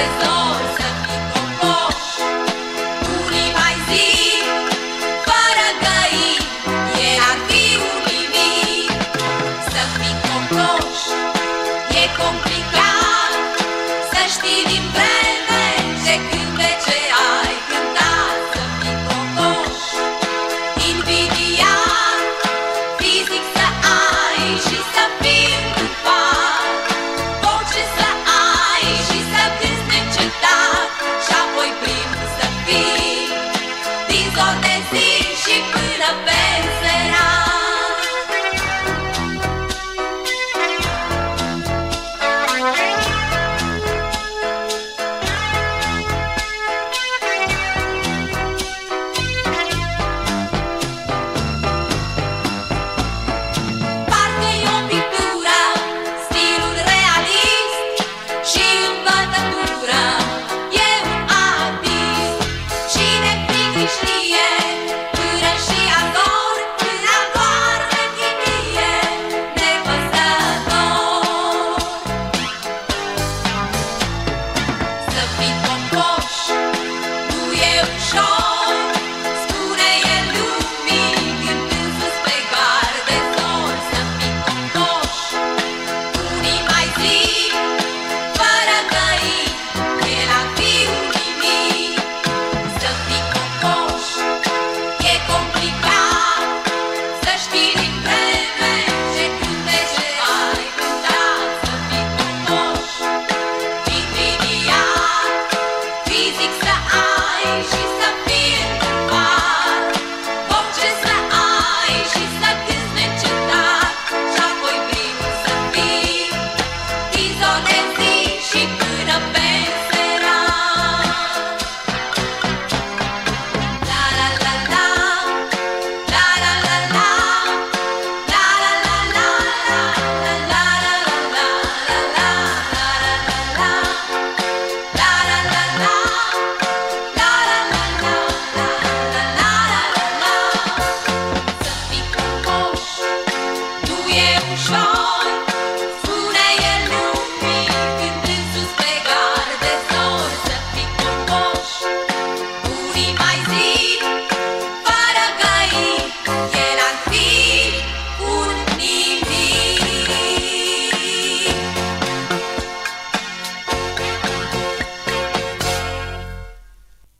is